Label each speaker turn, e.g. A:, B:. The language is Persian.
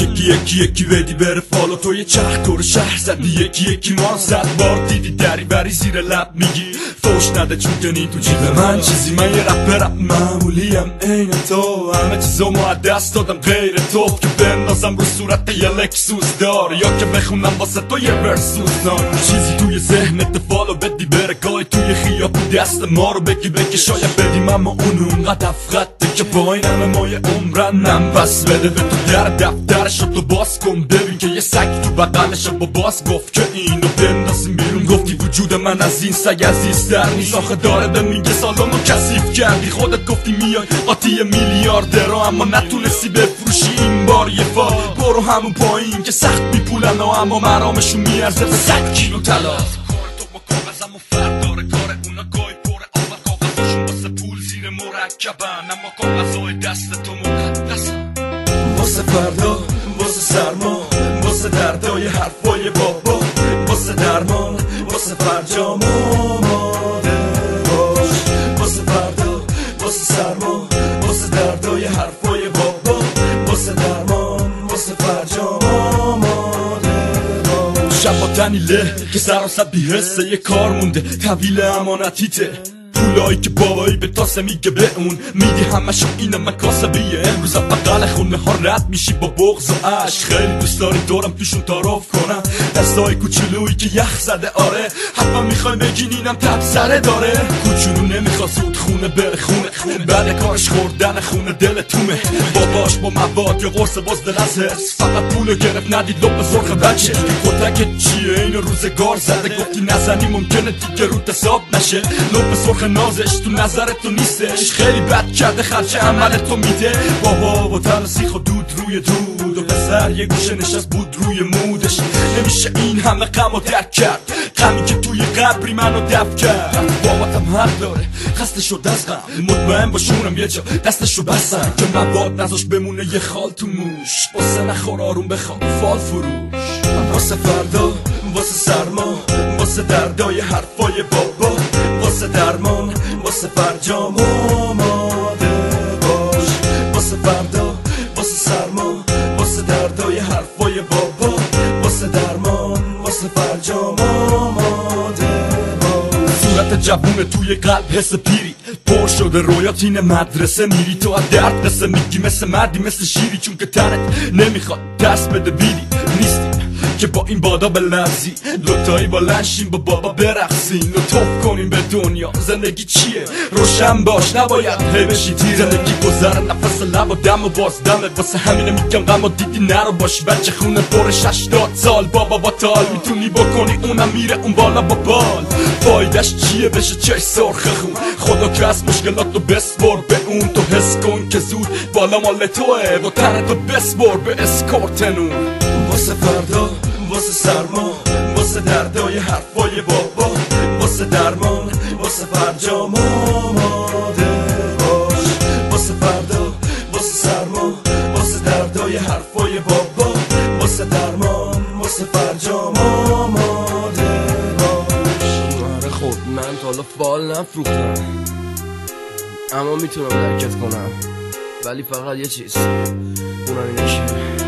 A: میگی یکی یکی بدی بره فالو تو یه چرخ دور شهر زدی یکی یکی ما زد بار دیدی دری بری زیر لب میگی فوش نده چون کنی تو جیب من چیزی من یه رپ رپ معمولیم عین تو همه چیزو ما دست دادم غیر تو که بندازم رو صورت یه لکسوس دار یا که بخونم واسه تو یه ورسوس چیزی توی دست ما رو بگی بگی شاید بدیم اما اون اونقدر افغته که با این همه مایه عمرنم پس بده. به تو در دفترش تو باز کن ببین که یه سگ تو بقلش با باز گفت که اینو بندازیم بیرون. گفتی وجود من از این سگ عزیزتر نیست. آخه داره به میگه سالانو کثیف کردی. خودت گفتی میای قاطی میلیاردر اما نتونستی بفروشی این بار یه فال برو همون پایین که سخت میپولن و اما مرامشون میارزه به صد کیلو مرکبن اما کاغذهای دست تو مقدسن واسه فردا واسه سرما واسه دردای حرفای بابا واسه درمان واسه فرجام آماده باش. واسه فردا واسه سرما واسه دردای حرفای بابا واسه درمان واسه فرجام آماده باش. شب با تنیله که سراسر بیهسته یه کار مونده. طویل امانتیته. پولایی که بابایی به تاسه میگه به اون میدی همشو اینه کاسبیه امروز بقل خونه ها رد میشی با بغض و عشق خیلی دوست داری دورم توشون تعارف کنم دستای کوچولویی که یخ زده آره حتما می‌خوای بگین اینم تب سره داره کوچولو نمی‌خواد زود خونه بره خونه خونه بعد کارش خوردن خونه دل تومه باباش با مواد یا قرص باز دل از حس فقط پولو گرفت ندید لب سرخ بچه کتک چیه اینو روزگار زده گفتی نزنی ممکنه دیگه روت حساب نشه لب سرخ نازش تو نظر تو نیستش. خیلی بد کرده خرچه عمل تو میده. بابا و تن سیخ و دود روی دود. و پسر یه گوشه نشست بود روی مودش. نمیشه این همه غم و درک کرد. غمی که توی قبری منو دف کرد. باباتم حق داره خسته شد از غم مطمئن باشونم یه جا دستشو بستن که مواد نذاش بمونه یه خال تو موش. واسه نخور آروم بخواب فال فروش. واسه فردا واسه سرما واسه دردای حرفای بابا. واسه درمان واسه فرجام آماده باش. واسه فردا واسه سرما واسه دردای حرفای بابا. واسه درمان واسه فرجام آماده باش. صورت جوون توی قلب حس پیری. پر شده رویات مدرسه. میری تو از درد قصه میگی مثل مردی مثل شیری. چون که تنت نمی‌خواد دست بده بیری. نیستی. که با این بادا بلرزی دوتایی با لنشیم با بابا برقصین و توف کنیم به دنیا. زندگی چیه؟ روشن باش. نباید هی بشی تیر. زندگی گذر. نفس لب و دم و باز دمه. واسه همینه میگم غم و دیدی نرو باش. بچه خونه پر ششتاد سال. بابا با تال. می‌تونی بکنی؟ اونم میره اون بالا با بال. فایدش چیه؟ بشه چش سرخ خون. خدا که از مشکلات رو بسپر به اون تو حس کن که زود بالا مال توه. و تنتو بسپر به اسکورتنون واسه فردا واسه سرما واسه دردای حرفای بابا واسه درمان واسه فرجام آماده باش. واسه فردا واسه سرما واسه دردای حرفای بابا واسه درمان واسه فرجام آماده باش.
B: آره خب من تا حالا فال نفروختم. اما می‌تونم درکت کنم. ولی فقط یه چیز. اونم اینه